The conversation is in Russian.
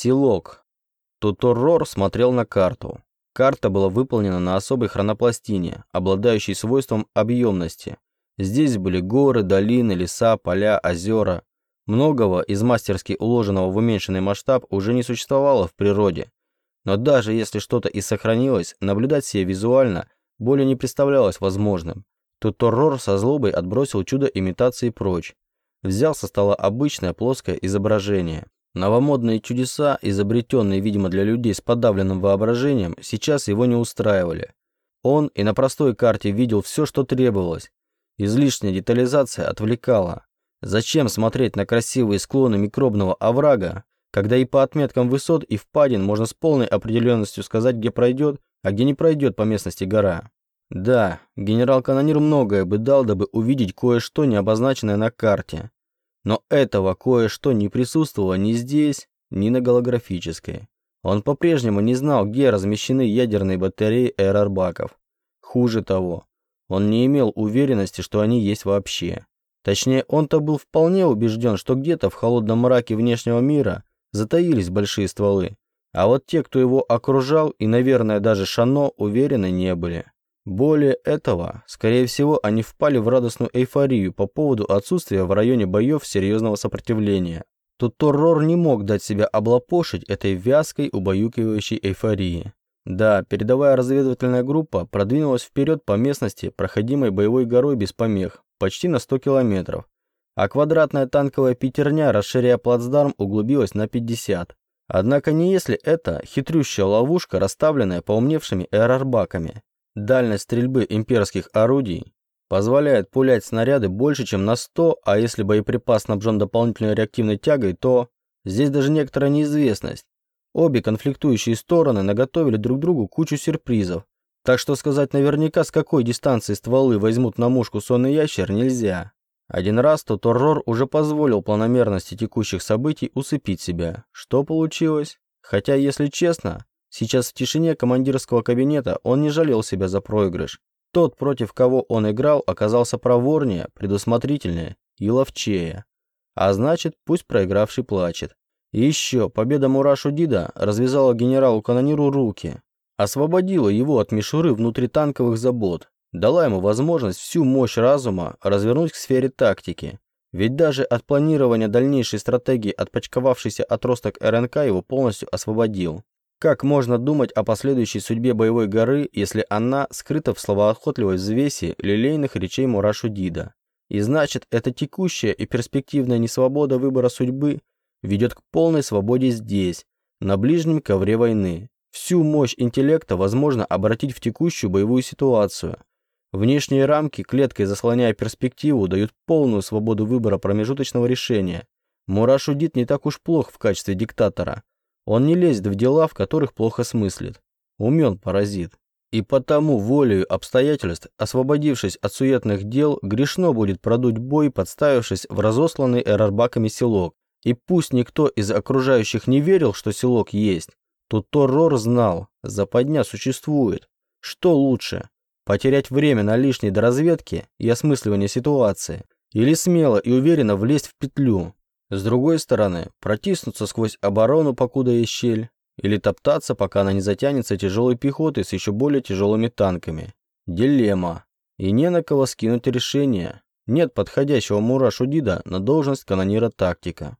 Силок. Туторрор смотрел на карту. Карта была выполнена на особой хронопластине, обладающей свойством объемности. Здесь были горы, долины, леса, поля, озера. Многого из мастерски уложенного в уменьшенный масштаб уже не существовало в природе. Но даже если что-то и сохранилось, наблюдать себе визуально более не представлялось возможным. Туторрор со злобой отбросил чудо имитации прочь. Взял со стола обычное плоское изображение. Новомодные чудеса, изобретенные, видимо, для людей с подавленным воображением, сейчас его не устраивали. Он и на простой карте видел все, что требовалось. Излишняя детализация отвлекала. Зачем смотреть на красивые склоны микробного оврага, когда и по отметкам высот и впадин можно с полной определенностью сказать, где пройдет, а где не пройдет по местности гора? Да, генерал-канонир многое бы дал, дабы увидеть кое-что, не обозначенное на карте. Но этого кое-что не присутствовало ни здесь, ни на голографической. Он по-прежнему не знал, где размещены ядерные батареи эрарбаков. Хуже того, он не имел уверенности, что они есть вообще. Точнее, он-то был вполне убежден, что где-то в холодном мраке внешнего мира затаились большие стволы. А вот те, кто его окружал, и, наверное, даже Шано, уверены не были. Более этого, скорее всего, они впали в радостную эйфорию по поводу отсутствия в районе боев серьезного сопротивления. Тут Торрор не мог дать себя облапошить этой вязкой, убаюкивающей эйфории. Да, передовая разведывательная группа продвинулась вперед по местности, проходимой боевой горой без помех, почти на 100 километров, а квадратная танковая пятерня, расширяя плацдарм, углубилась на 50. Однако не если это хитрющая ловушка, расставленная поумневшими эрарбаками. Дальность стрельбы имперских орудий позволяет пулять снаряды больше, чем на 100, а если боеприпас снабжен дополнительной реактивной тягой, то здесь даже некоторая неизвестность. Обе конфликтующие стороны наготовили друг другу кучу сюрпризов, так что сказать наверняка, с какой дистанции стволы возьмут на мушку сонный ящер, нельзя. Один раз тот Торрор уже позволил планомерности текущих событий усыпить себя. Что получилось? Хотя, если честно, Сейчас в тишине командирского кабинета он не жалел себя за проигрыш. Тот, против кого он играл, оказался проворнее, предусмотрительнее и ловчее. А значит, пусть проигравший плачет. И еще, победа Мурашу Дида развязала генералу-канониру руки, освободила его от мишуры внутританковых забот, дала ему возможность всю мощь разума развернуть к сфере тактики. Ведь даже от планирования дальнейшей стратегии отпочковавшийся отросток РНК его полностью освободил. Как можно думать о последующей судьбе боевой горы, если она скрыта в словоохотливой взвеси лилейных речей Мурашу Дида? И значит, эта текущая и перспективная несвобода выбора судьбы ведет к полной свободе здесь, на ближнем ковре войны. Всю мощь интеллекта возможно обратить в текущую боевую ситуацию. Внешние рамки, клеткой заслоняя перспективу, дают полную свободу выбора промежуточного решения. Мурашу Дид не так уж плох в качестве диктатора. Он не лезет в дела, в которых плохо смыслит. Умен паразит. И потому волею обстоятельств, освободившись от суетных дел, грешно будет продуть бой, подставившись в разосланный эрарбаками селок. И пусть никто из окружающих не верил, что селок есть, то Торрор знал, западня существует. Что лучше, потерять время на лишней доразведке и осмысливание ситуации, или смело и уверенно влезть в петлю, с другой стороны, протиснуться сквозь оборону, покуда есть щель, или топтаться, пока она не затянется тяжелой пехотой с еще более тяжелыми танками. Дилемма. И не на кого скинуть решение. Нет подходящего Мура Шудида на должность канонира тактика.